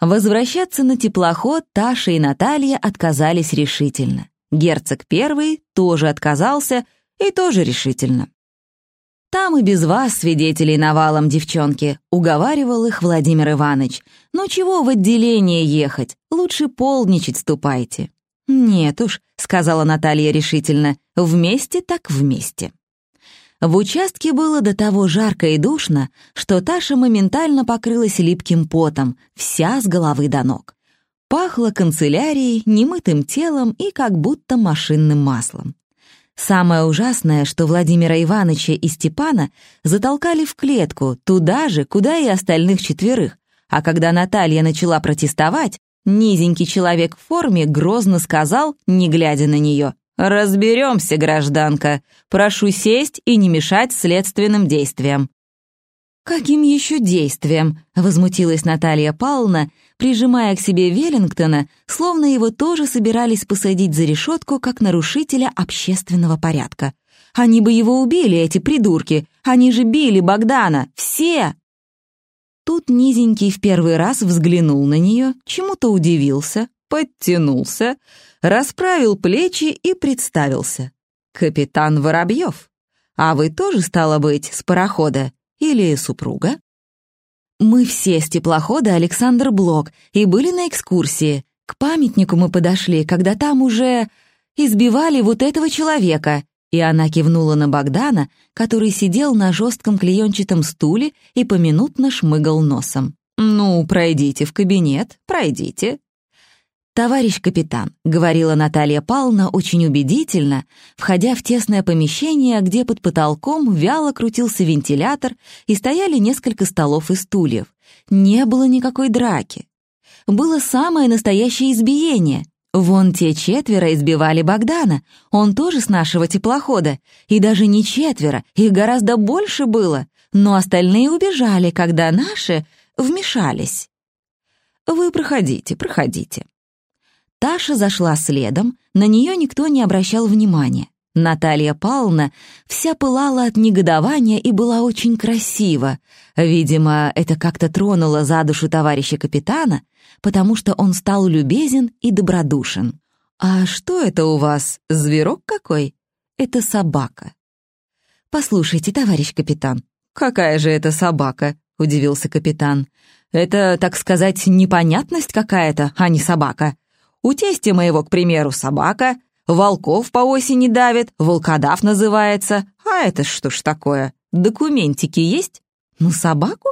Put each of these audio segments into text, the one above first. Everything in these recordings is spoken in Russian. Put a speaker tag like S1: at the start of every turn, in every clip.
S1: Возвращаться на теплоход Таша и Наталья отказались решительно. Герцог первый тоже отказался и тоже решительно. «Там и без вас, свидетелей навалом, девчонки», — уговаривал их Владимир Иванович. «Ну чего в отделение ехать? Лучше полничать ступайте». «Нет уж», — сказала Наталья решительно, — «вместе так вместе». В участке было до того жарко и душно, что Таша моментально покрылась липким потом, вся с головы до ног. Пахло канцелярией, немытым телом и как будто машинным маслом. Самое ужасное, что Владимира Ивановича и Степана затолкали в клетку, туда же, куда и остальных четверых, а когда Наталья начала протестовать, низенький человек в форме грозно сказал, не глядя на нее, «Разберемся, гражданка. Прошу сесть и не мешать следственным действиям». «Каким еще действием?» — возмутилась Наталья Павловна, прижимая к себе Веллингтона, словно его тоже собирались посадить за решетку как нарушителя общественного порядка. «Они бы его убили, эти придурки! Они же били Богдана! Все!» Тут низенький в первый раз взглянул на нее, чему-то удивился, подтянулся, расправил плечи и представился. «Капитан Воробьев. А вы тоже, стало быть, с парохода?» Или супруга? Мы все с теплохода Александр Блок и были на экскурсии. К памятнику мы подошли, когда там уже избивали вот этого человека. И она кивнула на Богдана, который сидел на жестком клеенчатом стуле и поминутно шмыгал носом. «Ну, пройдите в кабинет, пройдите», «Товарищ капитан», — говорила Наталья Павловна очень убедительно, входя в тесное помещение, где под потолком вяло крутился вентилятор и стояли несколько столов и стульев. Не было никакой драки. Было самое настоящее избиение. Вон те четверо избивали Богдана, он тоже с нашего теплохода, и даже не четверо, их гораздо больше было, но остальные убежали, когда наши вмешались. «Вы проходите, проходите», Таша зашла следом, на нее никто не обращал внимания. Наталья Павловна вся пылала от негодования и была очень красива. Видимо, это как-то тронуло за душу товарища капитана, потому что он стал любезен и добродушен. «А что это у вас, зверок какой?» «Это собака». «Послушайте, товарищ капитан». «Какая же это собака?» — удивился капитан. «Это, так сказать, непонятность какая-то, а не собака. У тестя моего, к примеру, собака, волков по осени давит, волкодав называется. А это что ж такое? Документики есть? Ну, собаку?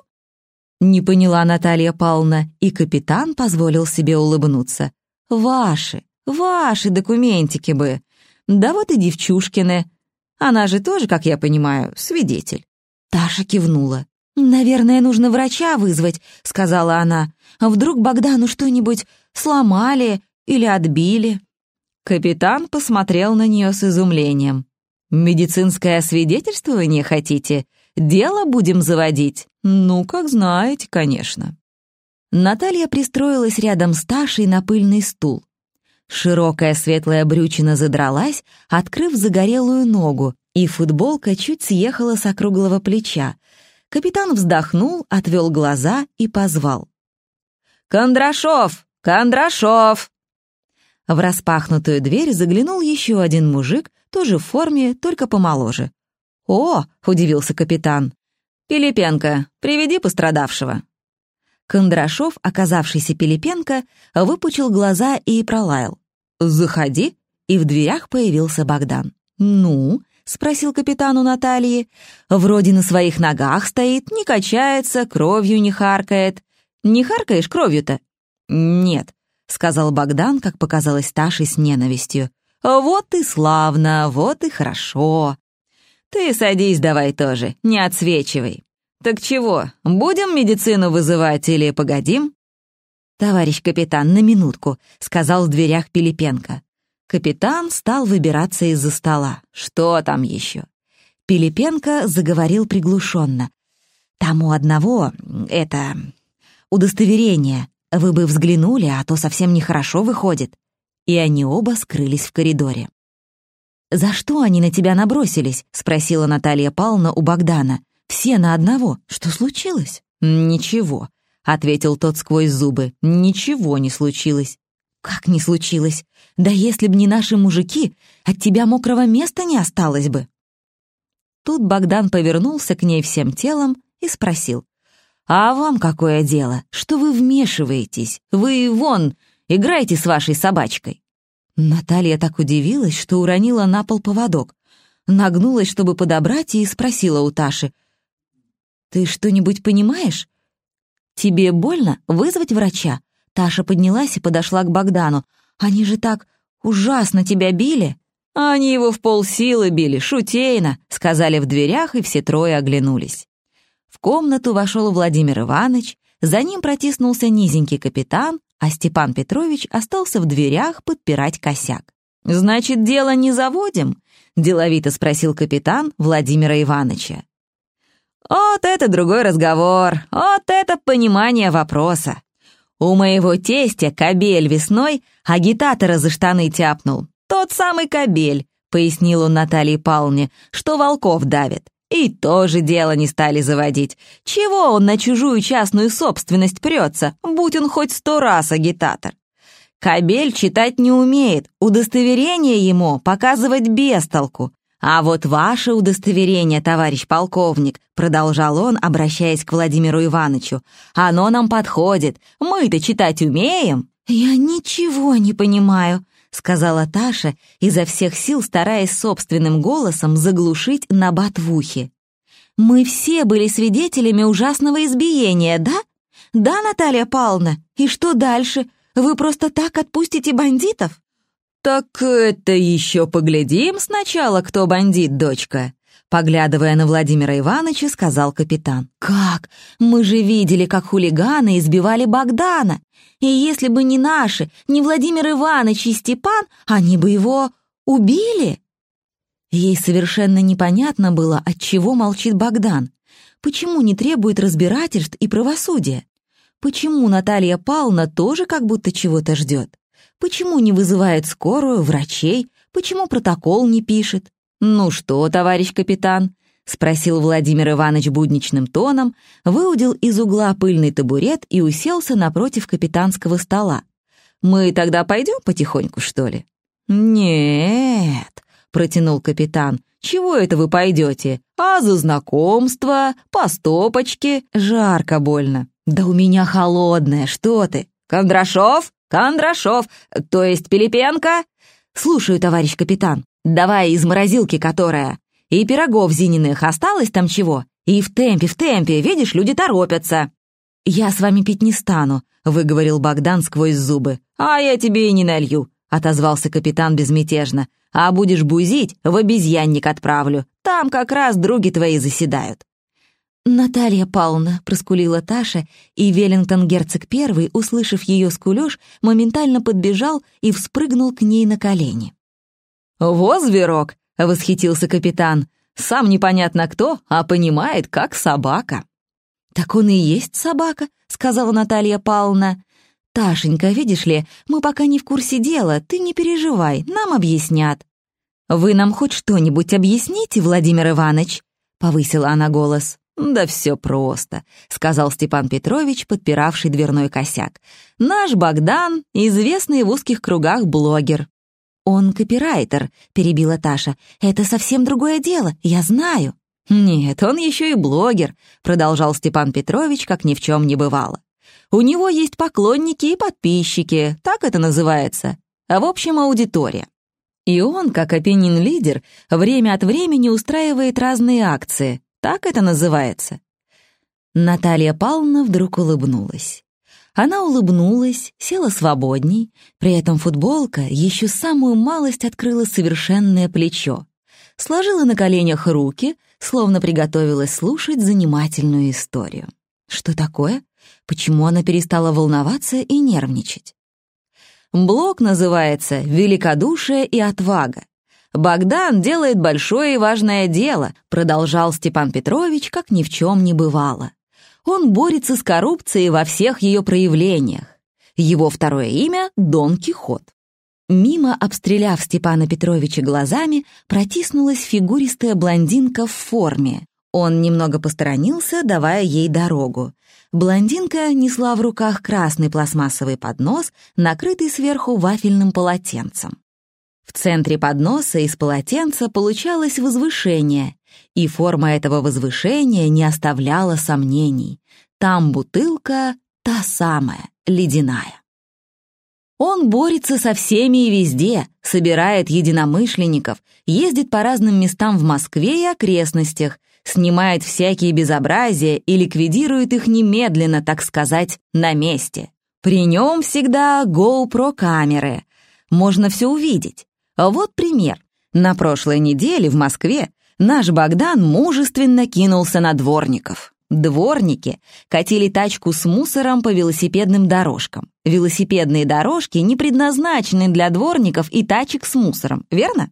S1: Не поняла Наталья Павловна, и капитан позволил себе улыбнуться. Ваши, ваши документики бы. Да вот и девчушкины. Она же тоже, как я понимаю, свидетель. Таша кивнула. «Наверное, нужно врача вызвать», — сказала она. «Вдруг Богдану что-нибудь сломали или отбили?» Капитан посмотрел на нее с изумлением. «Медицинское освидетельствование хотите? Дело будем заводить? Ну, как знаете, конечно». Наталья пристроилась рядом с Ташей на пыльный стул. Широкая светлая брючина задралась, открыв загорелую ногу, и футболка чуть съехала с округлого плеча. Капитан вздохнул, отвел глаза и позвал. «Кондрашов! Кондрашов!» В распахнутую дверь заглянул еще один мужик, тоже в форме, только помоложе. «О!» — удивился капитан. «Пилипенко, приведи пострадавшего». Кондрашов, оказавшийся Пилипенко, выпучил глаза и пролаял. «Заходи!» И в дверях появился Богдан. «Ну?» — спросил капитан у Натальи. «Вроде на своих ногах стоит, не качается, кровью не харкает. Не харкаешь кровью-то?» «Нет», — сказал Богдан, как показалось Таше с ненавистью. «Вот и славно, вот и хорошо. Ты садись давай тоже, не отсвечивай. Так чего, будем медицину вызывать или погодим?» «Товарищ капитан, на минутку», — сказал в дверях Пилипенко. Капитан стал выбираться из-за стола. «Что там еще?» Пилипенко заговорил приглушенно. «Там у одного, это, удостоверение. Вы бы взглянули, а то совсем нехорошо выходит». И они оба скрылись в коридоре. «За что они на тебя набросились?» — спросила Наталья Павловна у Богдана. «Все на одного. Что случилось?» «Ничего», — ответил тот сквозь зубы. «Ничего не случилось». «Как не случилось? Да если б не наши мужики, от тебя мокрого места не осталось бы». Тут Богдан повернулся к ней всем телом и спросил. «А вам какое дело? Что вы вмешиваетесь? Вы, вон, играете с вашей собачкой». Наталья так удивилась, что уронила на пол поводок. Нагнулась, чтобы подобрать, и спросила у Таши. «Ты что-нибудь понимаешь? Тебе больно? Вызвать врача?» Таша поднялась и подошла к Богдану. «Они же так ужасно тебя били!» «Они его в полсилы били, шутейно», — сказали в дверях, и все трое оглянулись. Комнату вошел Владимир Иванович, за ним протиснулся низенький капитан, а Степан Петрович остался в дверях подпирать косяк. «Значит, дело не заводим?» — деловито спросил капитан Владимира Ивановича. «Вот это другой разговор, вот это понимание вопроса. У моего тестя кобель весной агитатора за штаны тяпнул. Тот самый кобель», — пояснил он Наталье Павловне, «что волков давит. И тоже дело не стали заводить. Чего он на чужую частную собственность прется, будь он хоть сто раз агитатор? Кобель читать не умеет, удостоверение ему показывать без толку. А вот ваше удостоверение, товарищ полковник, продолжал он, обращаясь к Владимиру Ивановичу, оно нам подходит. Мы-то читать умеем. Я ничего не понимаю, сказала Таша, изо всех сил стараясь собственным голосом заглушить набат в ухе. «Мы все были свидетелями ужасного избиения, да? Да, Наталья Павловна? И что дальше? Вы просто так отпустите бандитов?» «Так это еще поглядим сначала, кто бандит, дочка», Поглядывая на Владимира Ивановича, сказал капитан. «Как? Мы же видели, как хулиганы избивали Богдана. И если бы не наши, не Владимир Иванович и Степан, они бы его убили». Ей совершенно непонятно было, от чего молчит Богдан. Почему не требует разбирательств и правосудия? Почему Наталья Павловна тоже как будто чего-то ждет? Почему не вызывает скорую, врачей? Почему протокол не пишет? «Ну что, товарищ капитан?» — спросил Владимир Иванович будничным тоном, выудил из угла пыльный табурет и уселся напротив капитанского стола. «Мы тогда пойдем потихоньку, что ли?» «Нет», — протянул капитан, — «чего это вы пойдете? А за знакомство, по стопочке, жарко больно». «Да у меня холодное, что ты?» «Кондрашов? Кондрашов, то есть Пилипенко?» «Слушаю, товарищ капитан». Давай из морозилки, которая. И пирогов зининых осталось там чего? И в темпе, в темпе, видишь, люди торопятся». «Я с вами пить не стану», — выговорил Богдан сквозь зубы. «А я тебе и не налью», — отозвался капитан безмятежно. «А будешь бузить, в обезьянник отправлю. Там как раз други твои заседают». «Наталья Павловна», — проскулила Таша, и Веллингтон герцог первый, услышав ее скулёж, моментально подбежал и вспрыгнул к ней на колени. «Во, зверок!» — восхитился капитан. «Сам непонятно кто, а понимает, как собака». «Так он и есть собака», — сказала Наталья Павловна. «Ташенька, видишь ли, мы пока не в курсе дела, ты не переживай, нам объяснят». «Вы нам хоть что-нибудь объясните, Владимир Иванович?» — повысила она голос. «Да все просто», — сказал Степан Петрович, подпиравший дверной косяк. «Наш Богдан — известный в узких кругах блогер. «Он копирайтер», — перебила Таша. «Это совсем другое дело, я знаю». «Нет, он еще и блогер», — продолжал Степан Петрович, как ни в чем не бывало. «У него есть поклонники и подписчики, так это называется. А в общем, аудитория. И он, как опинин-лидер, время от времени устраивает разные акции, так это называется». Наталья Павловна вдруг улыбнулась. Она улыбнулась, села свободней, при этом футболка еще самую малость открыла совершенное плечо. Сложила на коленях руки, словно приготовилась слушать занимательную историю. Что такое? Почему она перестала волноваться и нервничать? Блок называется «Великодушие и отвага». «Богдан делает большое и важное дело», продолжал Степан Петрович, как ни в чем не бывало. Он борется с коррупцией во всех ее проявлениях. Его второе имя — Дон Кихот. Мимо, обстреляв Степана Петровича глазами, протиснулась фигуристая блондинка в форме. Он немного посторонился, давая ей дорогу. Блондинка несла в руках красный пластмассовый поднос, накрытый сверху вафельным полотенцем. В центре подноса из полотенца получалось возвышение, и форма этого возвышения не оставляла сомнений. Там бутылка та самая, ледяная. Он борется со всеми и везде, собирает единомышленников, ездит по разным местам в Москве и окрестностях, снимает всякие безобразия и ликвидирует их немедленно, так сказать, на месте. При нем всегда GoPro-камеры. Можно все увидеть. Вот пример. На прошлой неделе в Москве наш Богдан мужественно кинулся на дворников. Дворники катили тачку с мусором по велосипедным дорожкам. Велосипедные дорожки не предназначены для дворников и тачек с мусором, верно?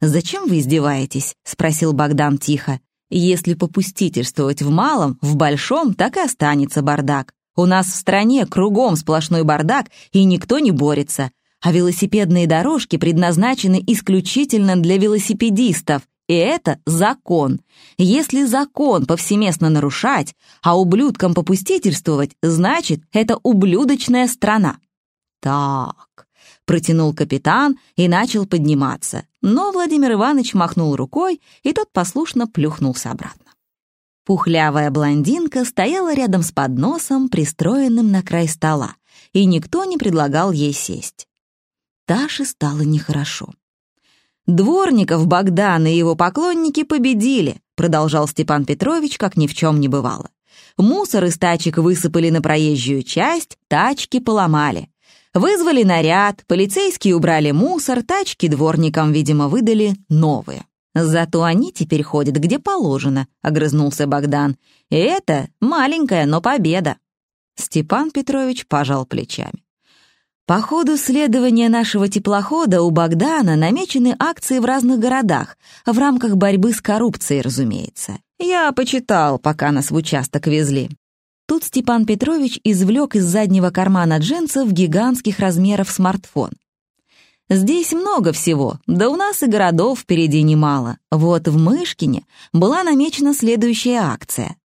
S1: «Зачем вы издеваетесь?» — спросил Богдан тихо. «Если попустительствовать в малом, в большом так и останется бардак. У нас в стране кругом сплошной бардак, и никто не борется а велосипедные дорожки предназначены исключительно для велосипедистов, и это закон. Если закон повсеместно нарушать, а ублюдкам попустительствовать, значит, это ублюдочная страна. Так, протянул капитан и начал подниматься, но Владимир Иванович махнул рукой, и тот послушно плюхнулся обратно. Пухлявая блондинка стояла рядом с подносом, пристроенным на край стола, и никто не предлагал ей сесть. Таше стало нехорошо. «Дворников Богдан и его поклонники победили», продолжал Степан Петрович, как ни в чем не бывало. Мусор из тачек высыпали на проезжую часть, тачки поломали. Вызвали наряд, полицейские убрали мусор, тачки дворникам, видимо, выдали новые. «Зато они теперь ходят где положено», — огрызнулся Богдан. «И это маленькая, но победа». Степан Петрович пожал плечами. По ходу следования нашего теплохода у Богдана намечены акции в разных городах, в рамках борьбы с коррупцией, разумеется. Я почитал, пока нас в участок везли. Тут Степан Петрович извлек из заднего кармана джинсов гигантских размеров смартфон. Здесь много всего, да у нас и городов впереди немало. Вот в Мышкине была намечена следующая акция.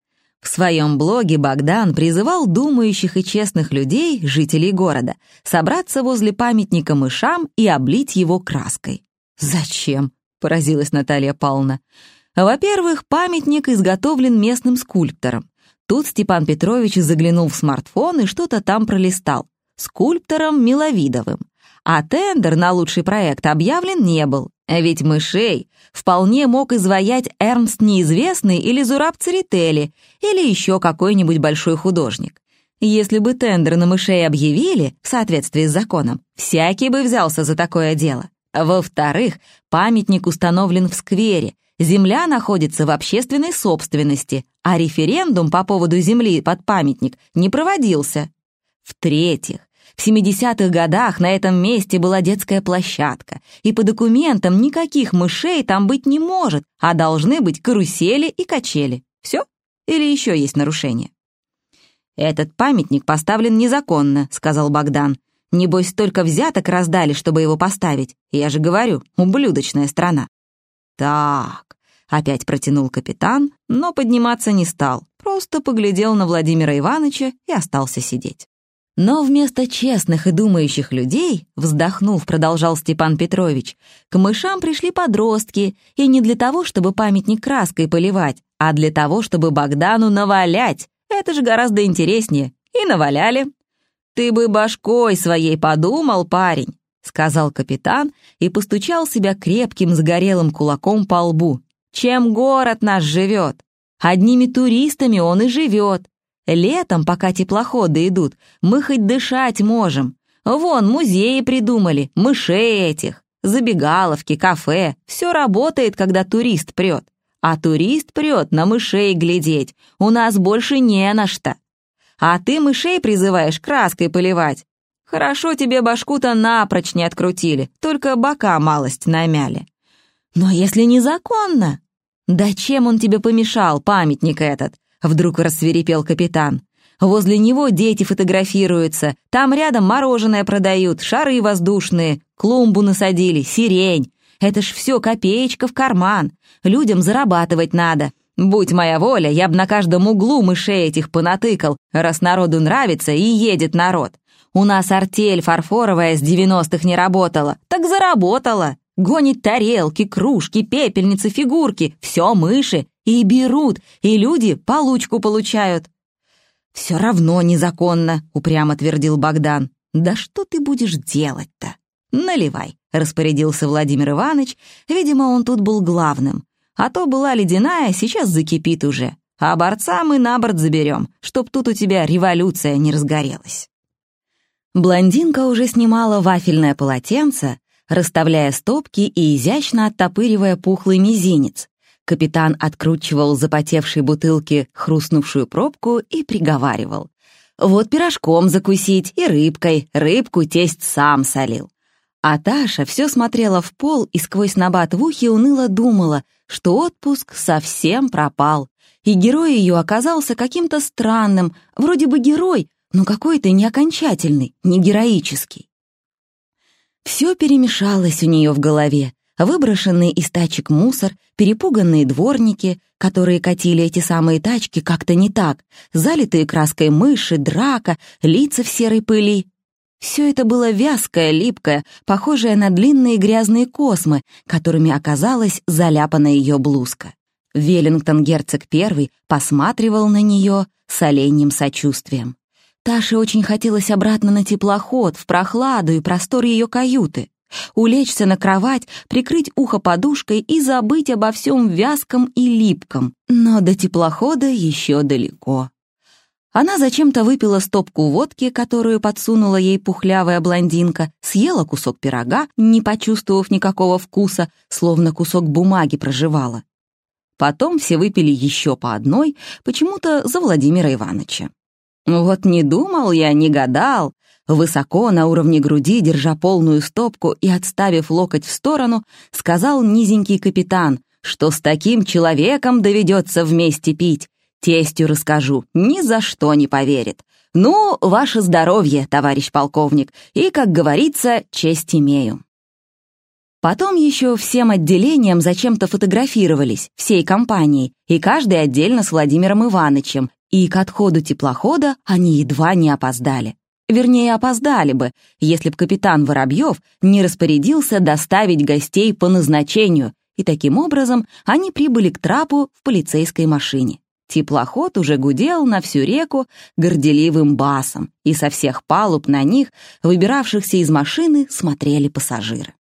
S1: В своем блоге Богдан призывал думающих и честных людей, жителей города, собраться возле памятника мышам и облить его краской. «Зачем?» — поразилась Наталья Павловна. «Во-первых, памятник изготовлен местным скульптором. Тут Степан Петрович заглянул в смартфон и что-то там пролистал. Скульптором Миловидовым. А тендер на лучший проект объявлен не был. Ведь мышей вполне мог изваять Эрнст Неизвестный или Зураб Церетели, или еще какой-нибудь большой художник. Если бы тендер на мышей объявили, в соответствии с законом, всякий бы взялся за такое дело. Во-вторых, памятник установлен в сквере, земля находится в общественной собственности, а референдум по поводу земли под памятник не проводился. В-третьих, в 70-х годах на этом месте была детская площадка, и по документам никаких мышей там быть не может, а должны быть карусели и качели. Все? Или еще есть нарушения? «Этот памятник поставлен незаконно», — сказал Богдан. «Небось, только взяток раздали, чтобы его поставить. Я же говорю, ублюдочная страна». «Так», — опять протянул капитан, но подниматься не стал, просто поглядел на Владимира Ивановича и остался сидеть. Но вместо честных и думающих людей, вздохнув, продолжал Степан Петрович, к мышам пришли подростки, и не для того, чтобы памятник краской поливать, а для того, чтобы Богдану навалять. Это же гораздо интереснее. И наваляли. «Ты бы башкой своей подумал, парень», — сказал капитан и постучал себя крепким загорелым кулаком по лбу. «Чем город наш живет? Одними туристами он и живет. Летом, пока теплоходы идут, мы хоть дышать можем. Вон, музеи придумали, мышей этих, забегаловки, кафе. Все работает, когда турист прет. А турист прет на мышей глядеть. У нас больше не на что. А ты мышей призываешь краской поливать. Хорошо тебе башку-то напрочь не открутили, только бока малость намяли. Но если незаконно? Да чем он тебе помешал, памятник этот? Вдруг рассверепел капитан. Возле него дети фотографируются, там рядом мороженое продают, шары воздушные, клумбу насадили, сирень. Это ж все копеечка в карман. Людям зарабатывать надо. Будь моя воля, я б на каждом углу мышей этих понатыкал, раз народу нравится и едет народ. У нас артель фарфоровая с девяностых не работала, так заработала. Гонит тарелки, кружки, пепельницы, фигурки, все мыши. И берут, и люди получку получают. «Все равно незаконно», — упрямо твердил Богдан. «Да что ты будешь делать-то?» «Наливай», — распорядился Владимир Иванович. Видимо, он тут был главным. А то была ледяная, сейчас закипит уже. А борца мы на борт заберем, чтоб тут у тебя революция не разгорелась. Блондинка уже снимала вафельное полотенце, расставляя стопки и изящно оттопыривая пухлый мизинец. Капитан откручивал запотевшей бутылки хрустнувшую пробку и приговаривал. «Вот пирожком закусить и рыбкой, рыбку тесть сам солил». А Таша все смотрела в пол и сквозь набат в ухе уныло думала, что отпуск совсем пропал. И герой ее оказался каким-то странным, вроде бы герой, но какой-то не окончательный, не героический. Все перемешалось у нее в голове. Выброшенный из тачек мусор, перепуганные дворники, которые катили эти самые тачки как-то не так, залитые краской мыши, драка, лица в серой пыли. Все это было вязкое, липкое, похожее на длинные грязные космы, которыми оказалась заляпана ее блузка. Веллингтон герцог первый посматривал на нее с оленьим сочувствием. Таше очень хотелось обратно на теплоход, в прохладу и простор ее каюты. Улечься на кровать, прикрыть ухо подушкой и забыть обо всем вязком и липком. Но до теплохода еще далеко. Она зачем-то выпила стопку водки, которую подсунула ей пухлявая блондинка, съела кусок пирога, не почувствовав никакого вкуса, словно кусок бумаги проживала. Потом все выпили еще по одной, почему-то за Владимира Ивановича. Вот не думал я, не гадал. Высоко на уровне груди, держа полную стопку и отставив локоть в сторону, сказал низенький капитан, что с таким человеком доведется вместе пить, Тестю расскажу, ни за что не поверит. Ну, ваше здоровье, товарищ полковник, и, как говорится, честь имею. Потом еще всем отделением зачем-то фотографировались, всей компанией, и каждый отдельно с Владимиром Ивановичем, и к отходу теплохода они едва не опоздали. Вернее, опоздали бы, если б капитан Воробьев не распорядился доставить гостей по назначению, и таким образом они прибыли к трапу в полицейской машине. Теплоход уже гудел на всю реку горделивым басом, и со всех палуб на них, выбиравшихся из машины, смотрели пассажиры.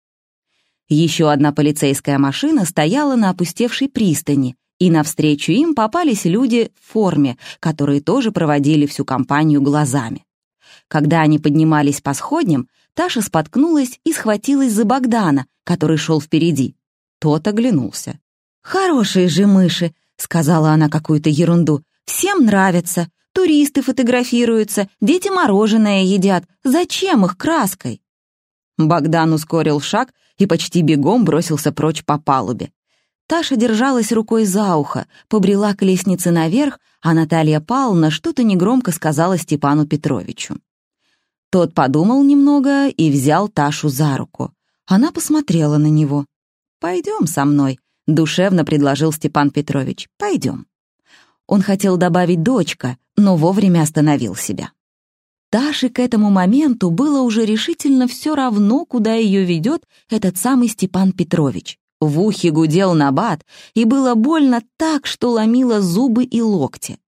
S1: Еще одна полицейская машина стояла на опустевшей пристани, и навстречу им попались люди в форме, которые тоже проводили всю компанию глазами. Когда они поднимались по сходням, Таша споткнулась и схватилась за Богдана, который шел впереди. Тот оглянулся. «Хорошие же мыши!» — сказала она какую-то ерунду. «Всем нравится. Туристы фотографируются, дети мороженое едят. Зачем их краской?» Богдан ускорил шаг и почти бегом бросился прочь по палубе. Таша держалась рукой за ухо, побрела к лестнице наверх, а Наталья Павловна что-то негромко сказала Степану Петровичу. Тот подумал немного и взял Ташу за руку. Она посмотрела на него. «Пойдем со мной», — душевно предложил Степан Петрович. «Пойдем». Он хотел добавить «дочка», но вовремя остановил себя. Таше к этому моменту было уже решительно все равно, куда ее ведет этот самый Степан Петрович. В ухе гудел набат, и было больно так, что ломило зубы и локти.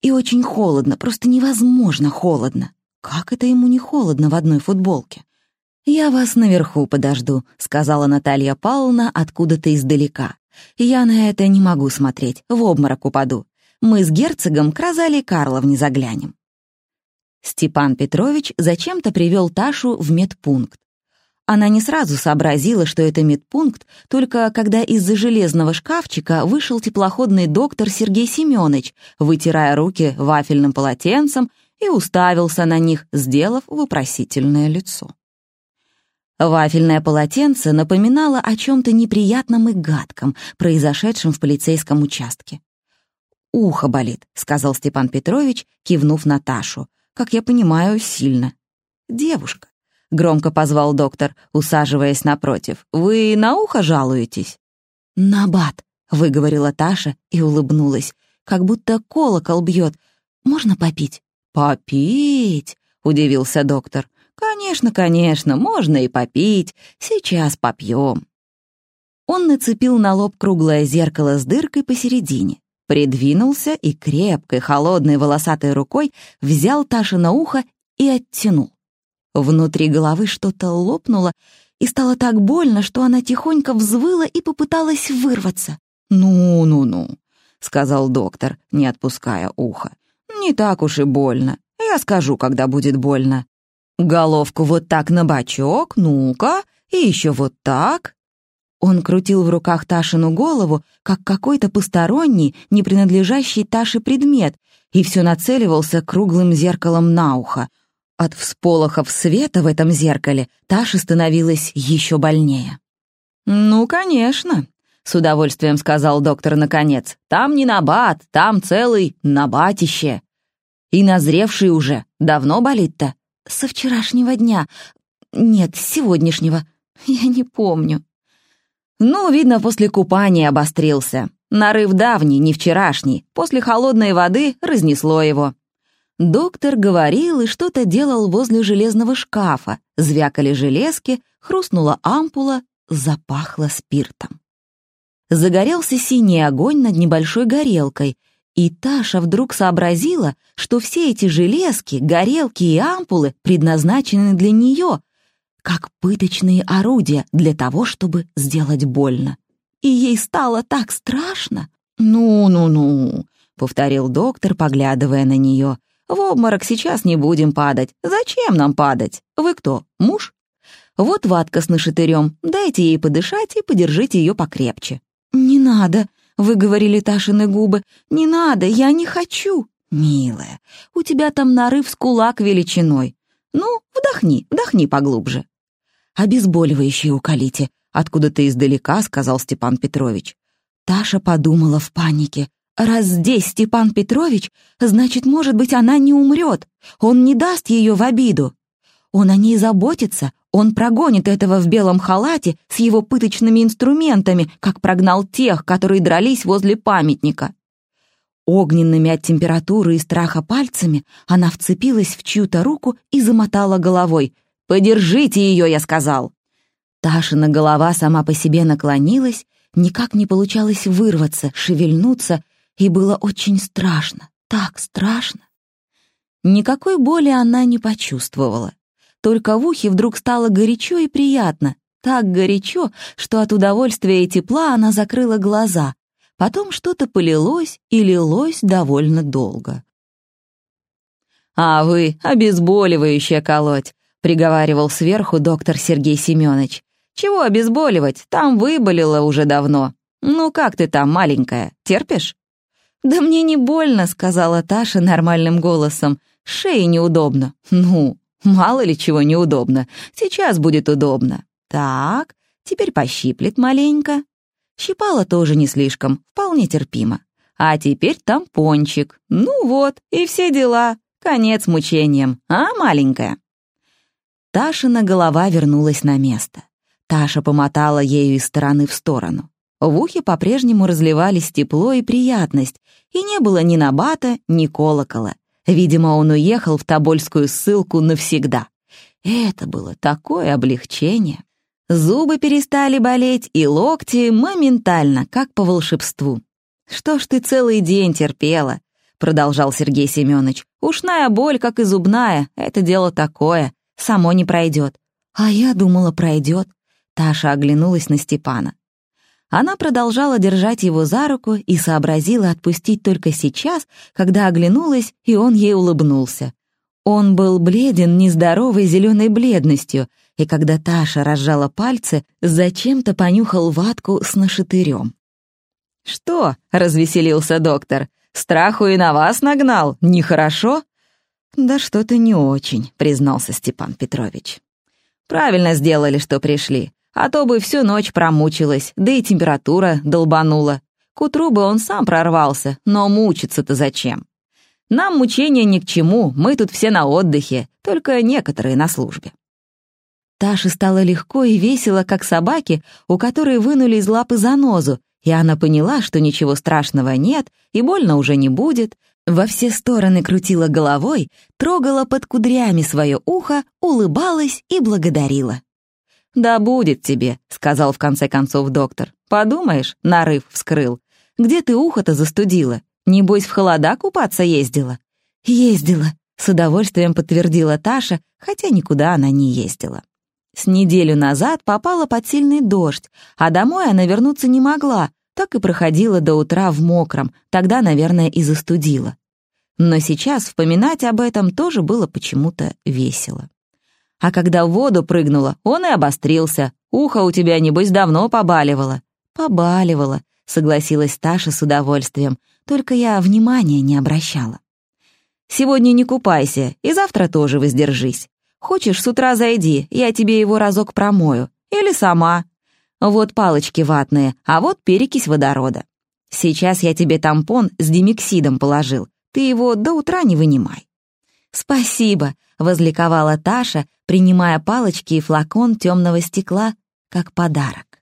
S1: И очень холодно, просто невозможно холодно. Как это ему не холодно в одной футболке? «Я вас наверху подожду», — сказала Наталья Павловна откуда-то издалека. «Я на это не могу смотреть, в обморок упаду. Мы с герцогом к Розалии Карловне заглянем». Степан Петрович зачем-то привел Ташу в медпункт. Она не сразу сообразила, что это медпункт, только когда из-за железного шкафчика вышел теплоходный доктор Сергей Семенович, вытирая руки вафельным полотенцем и уставился на них, сделав вопросительное лицо. Вафельное полотенце напоминало о чем-то неприятном и гадком, произошедшем в полицейском участке. «Ухо болит», — сказал Степан Петрович, кивнув Наташу. «Как я понимаю, сильно». «Девушка», — громко позвал доктор, усаживаясь напротив. «Вы на ухо жалуетесь?» «Набат», — выговорила Таша и улыбнулась, как будто колокол бьет. «Можно попить?» «Попить?» — удивился доктор. «Конечно, конечно, можно и попить. Сейчас попьем». Он нацепил на лоб круглое зеркало с дыркой посередине, придвинулся и крепкой, холодной, волосатой рукой взял Таше на ухо и оттянул. Внутри головы что-то лопнуло, и стало так больно, что она тихонько взвыла и попыталась вырваться. «Ну-ну-ну», — сказал доктор, не отпуская ухо. «Не так уж и больно. Я скажу, когда будет больно. Головку вот так на бочок, ну-ка, и еще вот так». Он крутил в руках Ташину голову, как какой-то посторонний, не принадлежащий Таше предмет, и все нацеливался круглым зеркалом на ухо. От всполохов света в этом зеркале Таше становилось еще больнее. «Ну, конечно», — с удовольствием сказал доктор наконец. «Там не набат, там целый набатище. И назревший уже. Давно болит-то?» «Со вчерашнего дня. Нет, с сегодняшнего. Я не помню». «Ну, видно, после купания обострился. Нарыв давний, не вчерашний. После холодной воды разнесло его. Доктор говорил и что-то делал возле железного шкафа. Звякали железки, хрустнула ампула, запахло спиртом. Загорелся синий огонь над небольшой горелкой, и Таша вдруг сообразила, что все эти железки, горелки и ампулы предназначены для нее, как пыточные орудия для того, чтобы сделать больно. И ей стало так страшно. «Ну-ну-ну», — повторил доктор, поглядывая на нее, — в обморок сейчас не будем падать. Зачем нам падать? Вы кто, муж? Вот ватка с нашатырем. Дайте ей подышать и подержите ее покрепче». «Не надо», — выговорили Ташины губы. «Не надо, я не хочу». «Милая, у тебя там нарыв с кулак величиной. Ну, вдохни, вдохни поглубже». «Обезболивающее уколите», — откуда-то издалека сказал Степан Петрович. Таша подумала в панике. Раз здесь Степан Петрович, значит, может быть, она не умрет. Он не даст ее в обиду. Он о ней заботится, он прогонит этого в белом халате с его пыточными инструментами, как прогнал тех, которые дрались возле памятника. Огненными от температуры и страха пальцами она вцепилась в чью-то руку и замотала головой. «Подержите ее», — я сказал. Ташина голова сама по себе наклонилась, никак не получалось вырваться, шевельнуться и было очень страшно, так страшно. Никакой боли она не почувствовала. Только в ухе вдруг стало горячо и приятно, так горячо, что от удовольствия и тепла она закрыла глаза. Потом что-то полилось и лилось довольно долго. «А вы обезболивающее колоть», — приговаривал сверху доктор Сергей Семенович. «Чего обезболивать? Там выболело уже давно. Ну как ты там, маленькая, терпишь?» «Да мне не больно», — сказала Таша нормальным голосом. «Шее неудобно». «Ну, мало ли чего неудобно. Сейчас будет удобно». «Так, теперь пощиплет маленько». Щипала тоже не слишком, вполне терпимо. А теперь тампончик. Ну вот, и все дела. Конец мучениям, а, маленькая? Ташина голова вернулась на место. Таша помотала ею из стороны в сторону. В ухе по-прежнему разливались тепло и приятность, и не было ни набата, ни колокола. Видимо, он уехал в Тобольскую ссылку навсегда. Это было такое облегчение. Зубы перестали болеть, и локти моментально, как по волшебству. «Что ж ты целый день терпела?» — продолжал Сергей Семенович. «Ушная боль, как и зубная, это дело такое, само не пройдет». «А я думала, пройдет». Таша оглянулась на Степана. Она продолжала держать его за руку и сообразила отпустить только сейчас, когда оглянулась, и он ей улыбнулся. Он был бледен нездоровой зеленой бледностью, и когда Таша разжала пальцы, зачем-то понюхал ватку с нашатырем. «Что?» — развеселился доктор. «Страху и на вас нагнал. Нехорошо?» «Да что-то не очень», — признался Степан Петрович. «Правильно сделали, что пришли. А то бы всю ночь промучилась, да и температура долбанула. К утру бы он сам прорвался, но мучиться-то зачем? Нам мучения ни к чему, мы тут все на отдыхе, только некоторые на службе. Таше стало легко и весело, как собаке, у которой вынули из лапы занозу, и она поняла, что ничего страшного нет, и больно уже не будет, во все стороны крутила головой, трогала под кудрями свое ухо, улыбалась и благодарила. «Да будет тебе», — сказал в конце концов доктор. «Подумаешь, нарыв вскрыл. Где ты ухо-то застудила? Небось, в холода купаться ездила?» «Ездила», — с удовольствием подтвердила Таша, хотя никуда она не ездила. С неделю назад попала под сильный дождь, а домой она вернуться не могла, так и проходила до утра в мокром, тогда, наверное, и застудила. Но сейчас вспоминать об этом тоже было почему-то весело. А когда в воду прыгнула, он и обострился. Ухо у тебя, небось, давно побаливало. Побаливало, согласилась Таша с удовольствием, только я внимания не обращала. Сегодня не купайся, и завтра тоже воздержись. Хочешь, с утра зайди, я тебе его разок промою. Или сама. Вот палочки ватные, а вот перекись водорода. Сейчас я тебе тампон с димексидом положил. Ты его до утра не вынимай». «Спасибо», — возликовала Таша, принимая палочки и флакон темного стекла как подарок.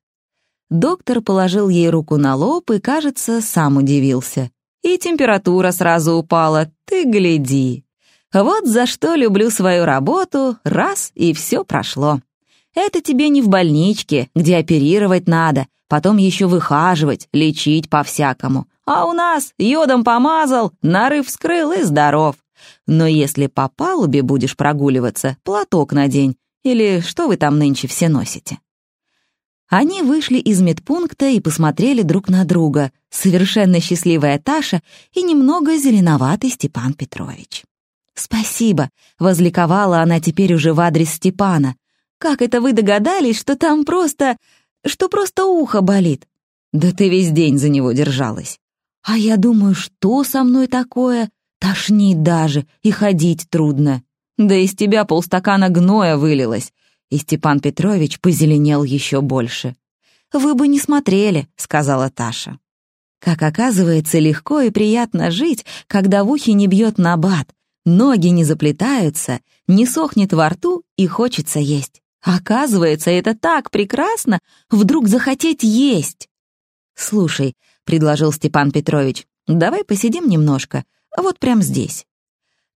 S1: Доктор положил ей руку на лоб и, кажется, сам удивился. И температура сразу упала, ты гляди. Вот за что люблю свою работу, раз, и все прошло. Это тебе не в больничке, где оперировать надо, потом еще выхаживать, лечить по-всякому. А у нас йодом помазал, нарыв вскрыл и здоров. Но если по палубе будешь прогуливаться, платок надень. Или что вы там нынче все носите?» Они вышли из медпункта и посмотрели друг на друга, совершенно счастливая Таша и немного зеленоватый Степан Петрович. «Спасибо», — возликовала она теперь уже в адрес Степана. «Как это вы догадались, что там просто... что просто ухо болит?» «Да ты весь день за него держалась». «А я думаю, что со мной такое? Тошнит даже, и ходить трудно. Да из тебя полстакана гноя вылилось». И Степан Петрович позеленел еще больше. «Вы бы не смотрели», — сказала Таша. Как оказывается, легко и приятно жить, когда в ухе не бьет набат, ноги не заплетаются, не сохнет во рту и хочется есть. Оказывается, это так прекрасно, вдруг захотеть есть. «Слушай», — предложил Степан Петрович, «давай посидим немножко, вот прямо здесь».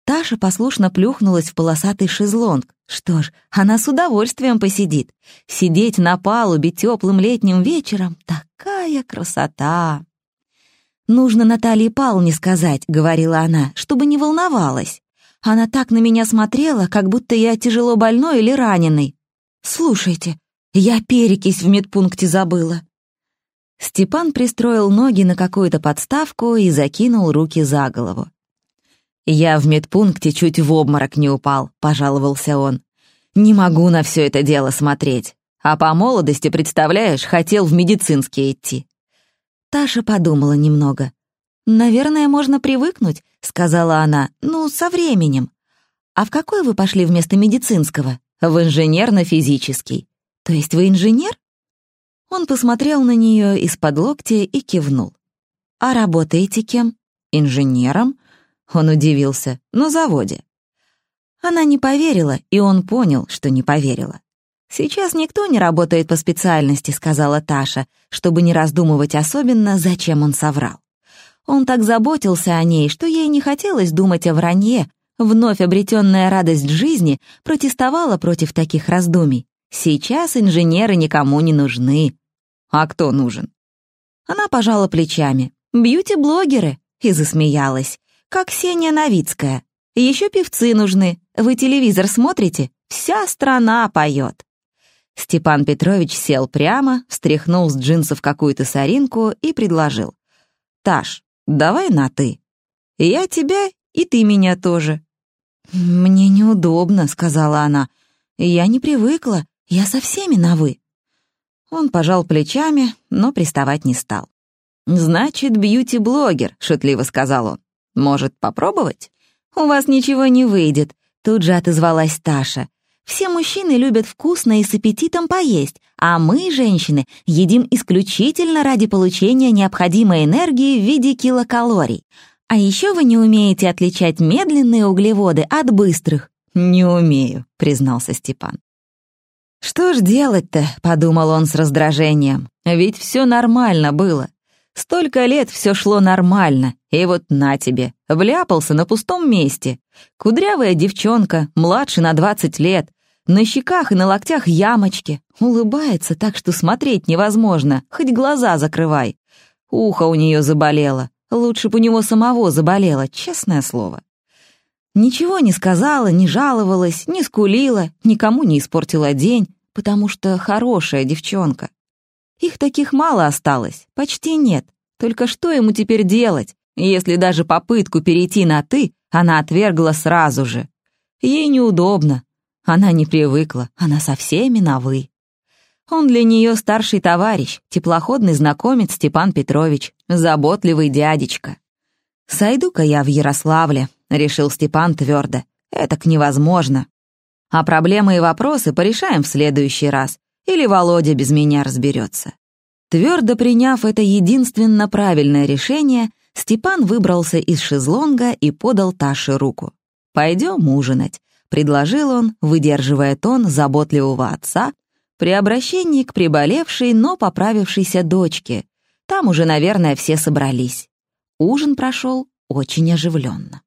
S1: Таша послушно плюхнулась в полосатый шезлонг. Что ж, она с удовольствием посидит. Сидеть на палубе теплым летним вечером — такая красота! «Нужно Наталье Павловне сказать», — говорила она, — «чтобы не волновалась. Она так на меня смотрела, как будто я тяжело больной или раненый. Слушайте, я перекись в медпункте забыла». Степан пристроил ноги на какую-то подставку и закинул руки за голову. «Я в медпункте чуть в обморок не упал», — пожаловался он. «Не могу на все это дело смотреть. А по молодости, представляешь, хотел в медицинский идти. Таша подумала немного. «Наверное, можно привыкнуть», — сказала она. «Ну, со временем». «А в какой вы пошли вместо медицинского?» «В инженерно-физический». «То есть вы инженер?» Он посмотрел на нее из-под локтя и кивнул. «А работаете кем?» «Инженером?» Он удивился. «На заводе». Она не поверила, и он понял, что не поверила. «Сейчас никто не работает по специальности», — сказала Таша, чтобы не раздумывать особенно, зачем он соврал. Он так заботился о ней, что ей не хотелось думать о вранье. Вновь обретенная радость жизни протестовала против таких раздумий. Сейчас инженеры никому не нужны. А кто нужен? Она пожала плечами. «Бьюти-блогеры», и засмеялась, как Ксения Новицкая. Еще певцы нужны. Вы телевизор смотрите? Вся страна поет. Степан Петрович сел прямо, встряхнул с джинсов какую-то соринку и предложил. «Таш, давай на «ты». Я тебя, и ты меня тоже». «Мне неудобно», — сказала она. «Я не привыкла, я со всеми на «вы». Он пожал плечами, но приставать не стал. «Значит, бьюти-блогер», — шутливо сказал он. «Может, попробовать?» «У вас ничего не выйдет», — тут же отозвалась Таша. Все мужчины любят вкусно и с аппетитом поесть, а мы, женщины, едим исключительно ради получения необходимой энергии в виде килокалорий. А еще вы не умеете отличать медленные углеводы от быстрых. «Не умею», — признался Степан. «Что ж делать-то?» — подумал он с раздражением. «Ведь все нормально было. Столько лет все шло нормально, и вот на тебе, вляпался на пустом месте. Кудрявая девчонка, младше на 20 лет, на щеках и на локтях ямочки, улыбается так, что смотреть невозможно, хоть глаза закрывай. Ухо у нее заболело, лучше бы у него самого заболело, честное слово. Ничего не сказала, не жаловалась, не скулила, никому не испортила день, потому что хорошая девчонка. Их таких мало осталось, почти нет. Только что ему теперь делать, если даже попытку перейти на «ты» она отвергла сразу же? Ей неудобно. Она не привыкла, она со всеми на «вы». Он для нее старший товарищ, теплоходный знакомец Степан Петрович, заботливый дядечка. «Сойду-ка я в Ярославле», — решил Степан твердо. «Это к невозможно. А проблемы и вопросы порешаем в следующий раз, или Володя без меня разберется. Твердо приняв это единственно правильное решение, Степан выбрался из шезлонга и подал Таше руку. «Пойдем ужинать», — предложил он, выдерживая тон заботливого отца при обращении к приболевшей, но поправившейся дочке. Там уже, наверное, все собрались. Ужин прошел очень оживленно.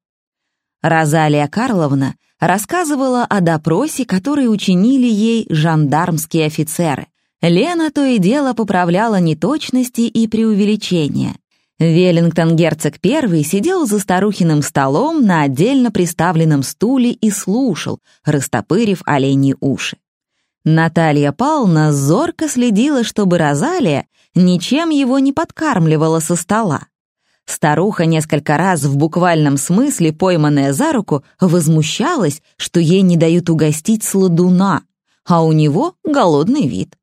S1: Розалия Карловна рассказывала о допросе, который учинили ей жандармские офицеры. Лена то и дело поправляла неточности и преувеличения. Веллингтон герцог I сидел за старухиным столом на отдельно приставленном стуле и слушал, растопырив оленьи уши. Наталья Павловна зорко следила, чтобы Розалия ничем его не подкармливала со стола. Старуха несколько раз в буквальном смысле, пойманная за руку, возмущалась, что ей не дают угостить сладуна, а у него голодный вид.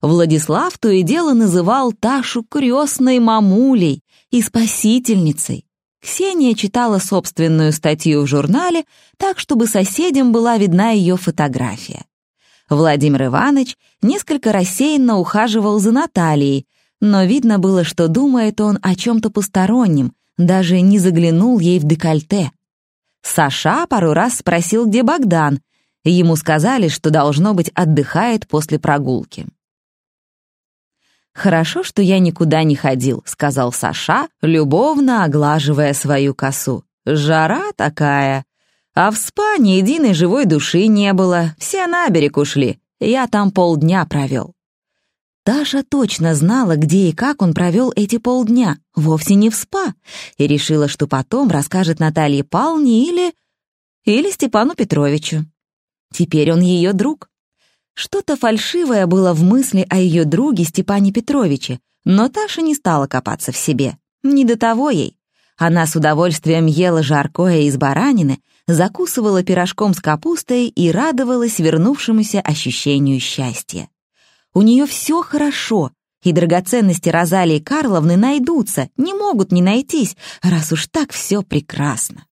S1: Владислав то и дело называл Ташу крестной мамулей и спасительницей. Ксения читала собственную статью в журнале так, чтобы соседям была видна ее фотография. Владимир Иванович несколько рассеянно ухаживал за Натальей, но видно было, что думает он о чем-то постороннем, даже не заглянул ей в декольте. Саша пару раз спросил, где Богдан. Ему сказали, что, должно быть, отдыхает после прогулки. «Хорошо, что я никуда не ходил», — сказал Саша, любовно оглаживая свою косу. «Жара такая. А в спа ни единой живой души не было, все на берег ушли. Я там полдня провел». Даша точно знала, где и как он провел эти полдня, вовсе не в спа, и решила, что потом расскажет Наталье Павловне или... или Степану Петровичу. Теперь он ее друг. Что-то фальшивое было в мысли о ее друге Степане Петровиче, но Таша не стала копаться в себе. Не до того ей. Она с удовольствием ела жаркое из баранины, закусывала пирожком с капустой и радовалась вернувшемуся ощущению счастья. У нее все хорошо, и драгоценности Розалии Карловны найдутся, не могут не найтись, раз уж так все прекрасно.